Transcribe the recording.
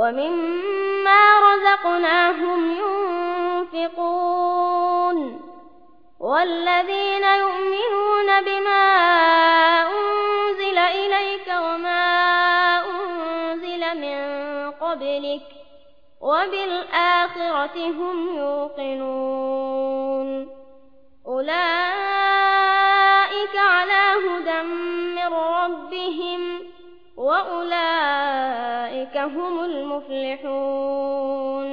ومما رزقناهم ينفقون والذين يؤمنون بما أنزل إليك وما أنزل من قبلك وبالآخرة هم يوقنون أولئك على هدى من ربهم وأولئك أولئك هم المفلحون.